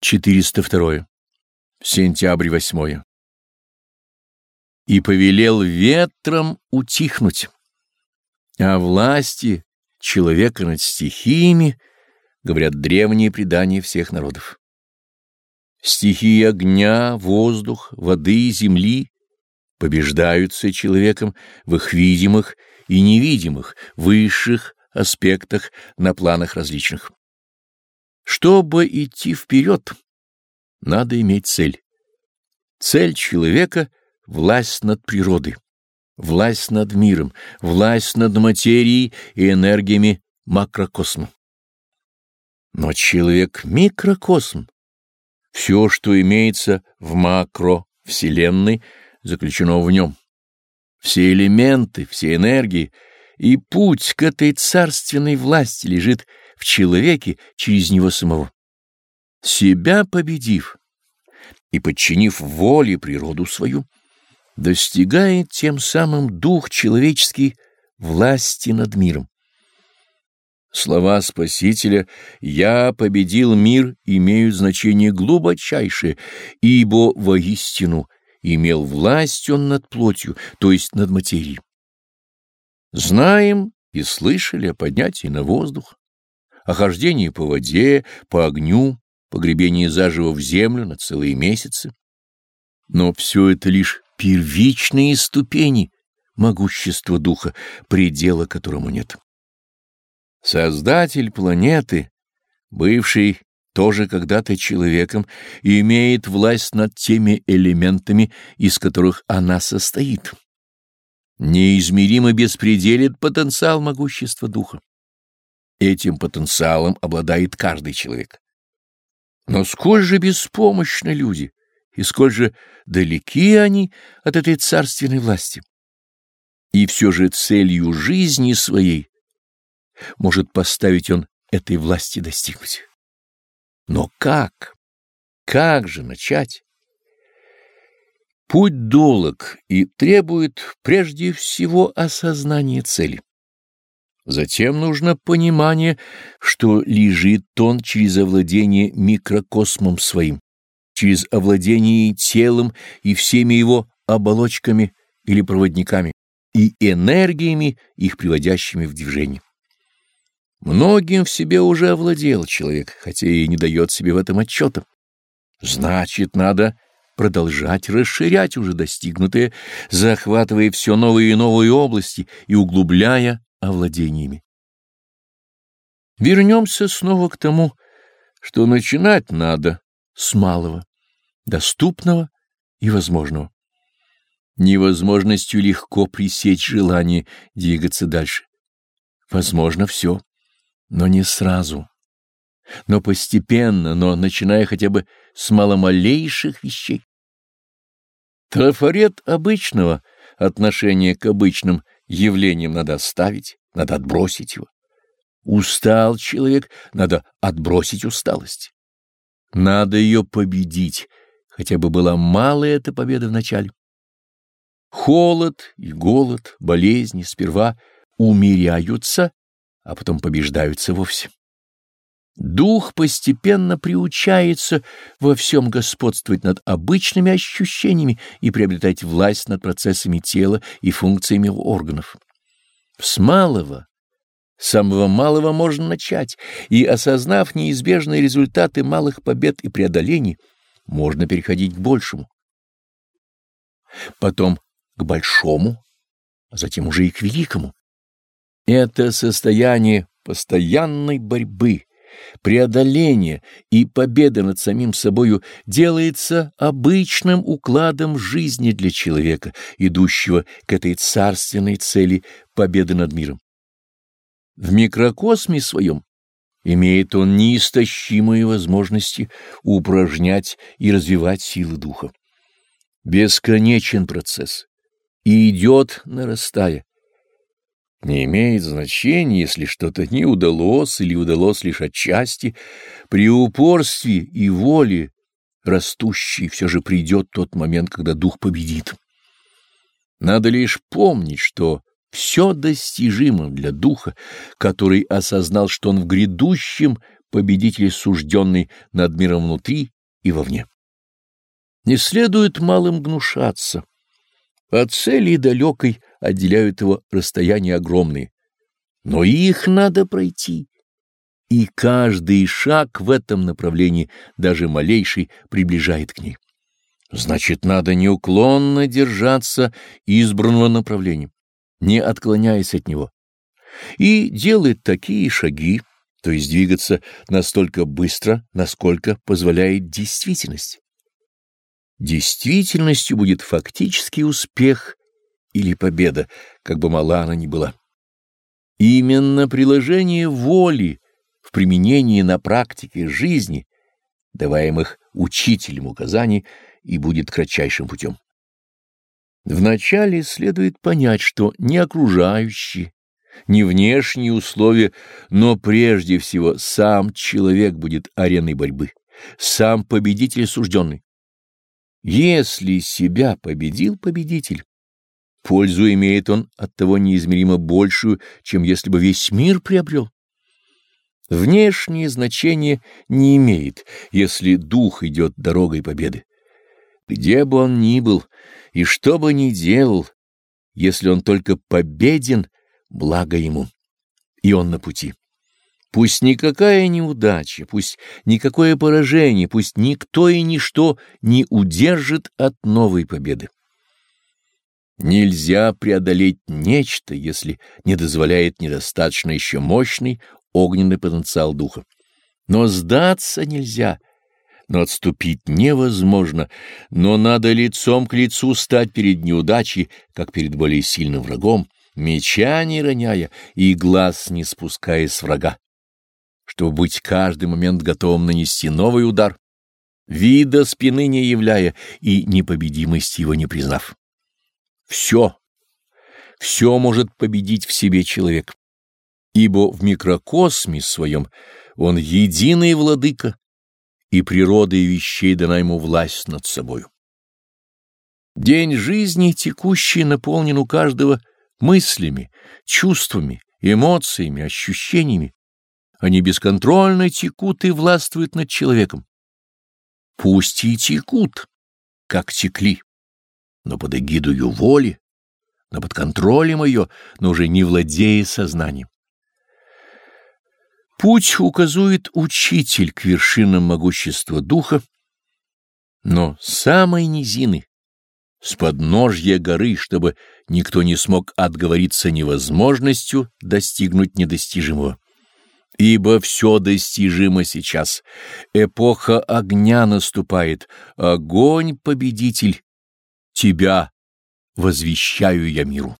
402. Сентябрь 8. И повелел ветром утихнуть. О власти человека над стихиями говорят древние предания всех народов. Стихии огня, воздух, воды и земли побеждаются человеком в их видимых и невидимых, высших аспектах на планах различных. Чтобы идти вперед, надо иметь цель. Цель человека — власть над природой, власть над миром, власть над материей и энергиями макрокосма. Но человек — микрокосм. Все, что имеется в макровселенной, заключено в нем. Все элементы, все энергии и путь к этой царственной власти лежит в человеке через него самого. Себя победив и подчинив воле природу свою, достигает тем самым дух человеческий власти над миром. Слова Спасителя «Я победил мир» имеют значение глубочайшее, ибо воистину имел власть он над плотью, то есть над материей. Знаем и слышали о поднятии на воздух, о хождении по воде, по огню, погребении заживо в землю на целые месяцы. Но все это лишь первичные ступени могущества духа, предела которому нет. Создатель планеты, бывший тоже когда-то человеком, имеет власть над теми элементами, из которых она состоит. Неизмеримо беспределит потенциал могущества духа. Этим потенциалом обладает каждый человек. Но сколь же беспомощны люди, и сколь же далеки они от этой царственной власти. И все же целью жизни своей может поставить он этой власти достигнуть. Но как? Как же начать? Путь долог и требует прежде всего осознания цели. Затем нужно понимание, что лежит он через овладение микрокосмом своим, через овладение телом и всеми его оболочками или проводниками и энергиями, их приводящими в движение. Многим в себе уже овладел человек, хотя и не дает себе в этом отчета. Значит, надо продолжать расширять уже достигнутое, захватывая все новые и новые области и углубляя овладениями. Вернемся снова к тому, что начинать надо с малого, доступного и возможного. Невозможностью легко пресечь желание двигаться дальше. Возможно все, но не сразу, но постепенно, но начиная хотя бы с маломалейших вещей. Трафарет обычного отношения к обычным явлением надо оставить, надо отбросить его. Устал человек, надо отбросить усталость. Надо ее победить, хотя бы была малая эта победа в начале. Холод и голод, болезни сперва умеряются, а потом побеждаются вовсе. Дух постепенно приучается во всем господствовать над обычными ощущениями и приобретать власть над процессами тела и функциями органов. С малого, самого малого можно начать, и, осознав неизбежные результаты малых побед и преодолений, можно переходить к большему. Потом к большому, а затем уже и к великому. Это состояние постоянной борьбы, преодоление и победа над самим собою делается обычным укладом жизни для человека, идущего к этой царственной цели победы над миром. В микрокосме своем имеет он неистощимые возможности упражнять и развивать силы духа. Бесконечен процесс и идет, нарастая. Не имеет значения, если что-то не удалось или удалось лишь отчасти. При упорстве и воле растущей все же придет тот момент, когда дух победит. Надо лишь помнить, что все достижимо для духа, который осознал, что он в грядущем победитель сужденный над миром внутри и вовне. Не следует малым гнушаться. От цели далекой отделяют его расстояния огромные. Но их надо пройти. И каждый шаг в этом направлении, даже малейший, приближает к ней. Значит, надо неуклонно держаться избранного направления, не отклоняясь от него, и делать такие шаги, то есть двигаться настолько быстро, насколько позволяет действительность. Действительностью будет фактический успех или победа, как бы мала она ни была. Именно приложение воли в применении на практике жизни, даваемых учителем указаний, и будет кратчайшим путем. Вначале следует понять, что не окружающие, не внешние условия, но прежде всего сам человек будет ареной борьбы, сам победитель сужденный. Если себя победил победитель, пользу имеет он от того неизмеримо большую, чем если бы весь мир приобрел. Внешнее значение не имеет, если дух идет дорогой победы. Где бы он ни был и что бы ни делал, если он только победен, благо ему, и он на пути. Пусть никакая неудача, пусть никакое поражение, пусть никто и ничто не удержит от новой победы. Нельзя преодолеть нечто, если не дозволяет недостаточно еще мощный огненный потенциал духа. Но сдаться нельзя, но отступить невозможно, но надо лицом к лицу стать перед неудачей, как перед более сильным врагом, меча не роняя и глаз не спуская с врага чтобы быть каждый момент готовым нанести новый удар, вида спины не являя и непобедимости его не признав. Все, все может победить в себе человек, ибо в микрокосме своем он единый владыка, и природа и вещей дана ему власть над собою. День жизни текущий наполнен у каждого мыслями, чувствами, эмоциями, ощущениями, они бесконтрольно текут и властвуют над человеком. Пусть и текут, как текли, но под эгидою воли, но под контролем ее, но уже не владея сознанием. Путь указует учитель к вершинам могущества духа, но самой низины, с подножья горы, чтобы никто не смог отговориться невозможностью достигнуть недостижимого. Ибо все достижимо сейчас. Эпоха огня наступает. Огонь — победитель. Тебя возвещаю я миру.